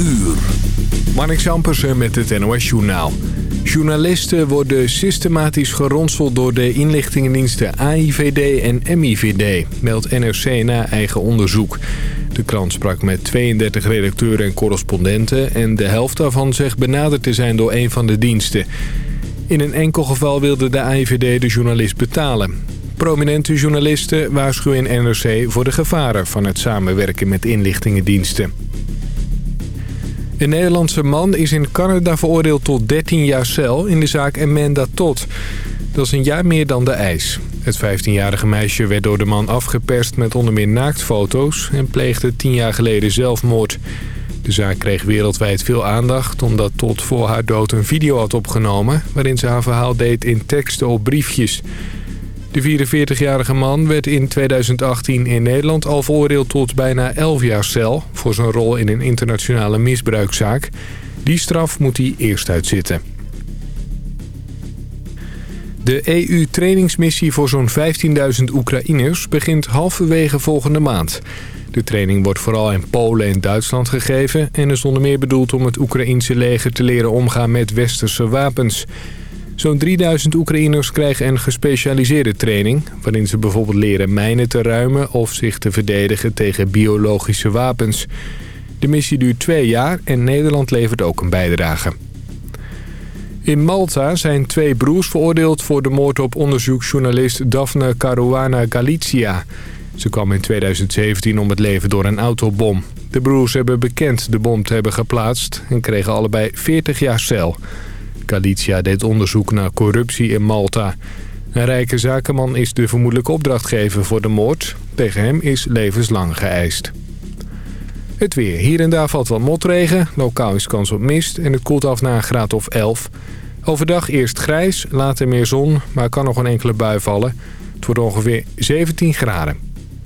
uur. Marnik Zampersen met het NOS Journaal. Journalisten worden systematisch geronseld door de inlichtingendiensten AIVD en MIVD, meldt NRC na eigen onderzoek. De krant sprak met 32 redacteuren en correspondenten en de helft daarvan zegt benaderd te zijn door een van de diensten. In een enkel geval wilde de AIVD de journalist betalen. Prominente journalisten waarschuwen in NRC voor de gevaren van het samenwerken met inlichtingendiensten. Een Nederlandse man is in Canada veroordeeld tot 13 jaar cel in de zaak Amanda Todd. Dat is een jaar meer dan de eis. Het 15-jarige meisje werd door de man afgeperst met onder meer naaktfoto's... en pleegde 10 jaar geleden zelfmoord. De zaak kreeg wereldwijd veel aandacht omdat Todd voor haar dood een video had opgenomen... waarin ze haar verhaal deed in teksten op briefjes... De 44-jarige man werd in 2018 in Nederland al veroordeeld tot bijna 11 jaar cel... voor zijn rol in een internationale misbruikzaak. Die straf moet hij eerst uitzitten. De EU-trainingsmissie voor zo'n 15.000 Oekraïners begint halverwege volgende maand. De training wordt vooral in Polen en Duitsland gegeven... en is onder meer bedoeld om het Oekraïense leger te leren omgaan met westerse wapens... Zo'n 3000 Oekraïners krijgen een gespecialiseerde training... waarin ze bijvoorbeeld leren mijnen te ruimen... of zich te verdedigen tegen biologische wapens. De missie duurt twee jaar en Nederland levert ook een bijdrage. In Malta zijn twee broers veroordeeld voor de moord op onderzoeksjournalist Daphne Caruana Galizia. Ze kwam in 2017 om het leven door een autobom. De broers hebben bekend de bom te hebben geplaatst en kregen allebei 40 jaar cel... Galicia deed onderzoek naar corruptie in Malta. Een rijke zakenman is de vermoedelijke opdrachtgever voor de moord. Tegen hem is levenslang geëist. Het weer. Hier en daar valt wat motregen. Lokaal is kans op mist en het koelt af naar een graad of 11. Overdag eerst grijs, later meer zon, maar kan nog een enkele bui vallen. Het wordt ongeveer 17 graden.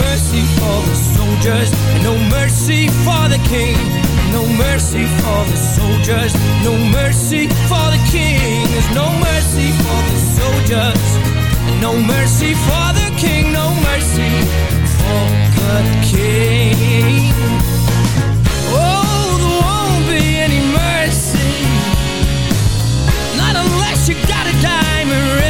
mercy for the soldiers, no mercy for the king. No mercy for the soldiers, no mercy for the king. There's no mercy for the soldiers, no mercy for the king. No mercy for the king. Oh, there won't be any mercy, not unless you got a diamond ring.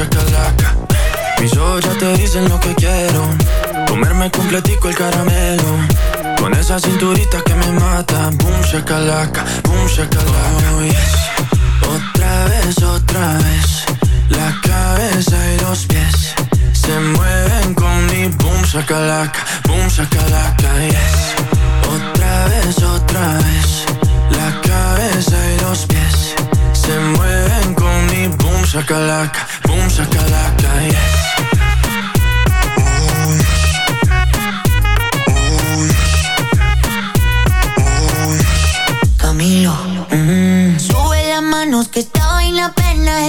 chacalaca. Mis ojos ya te dicen lo que quiero. Comerme completico el caramelo. Con esa cinturita que me mata. Boom, chacalaca, boom, chacalaca. Oh, yes. Otra vez, otra vez. La cabeza y los pies se mueven con mi boom, chacalaca, boom, chacalaca. Yes. Otra vez, otra vez. La cabeza y los pies se mueven con mi boom, chacalaca saca la calle. Camilo, mm. sube las manos que esta vaina apenas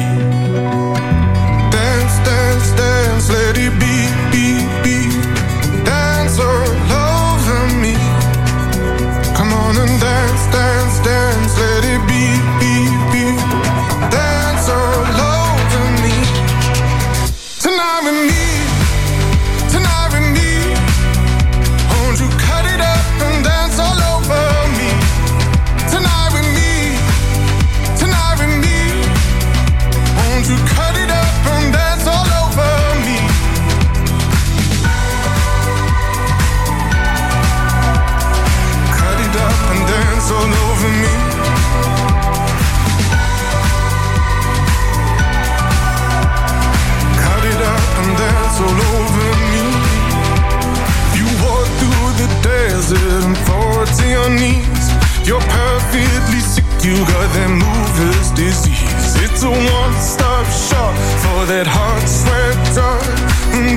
You're perfectly sick, you got that mover's disease. It's a one stop shop for that hot sweater.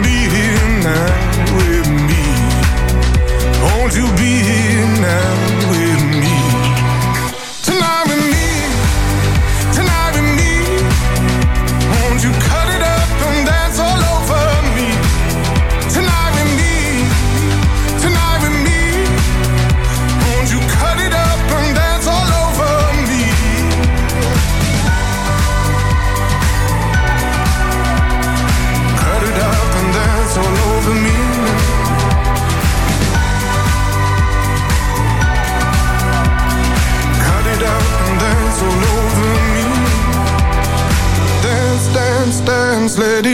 Be here now with me. Won't you be here now with me? Lady. let it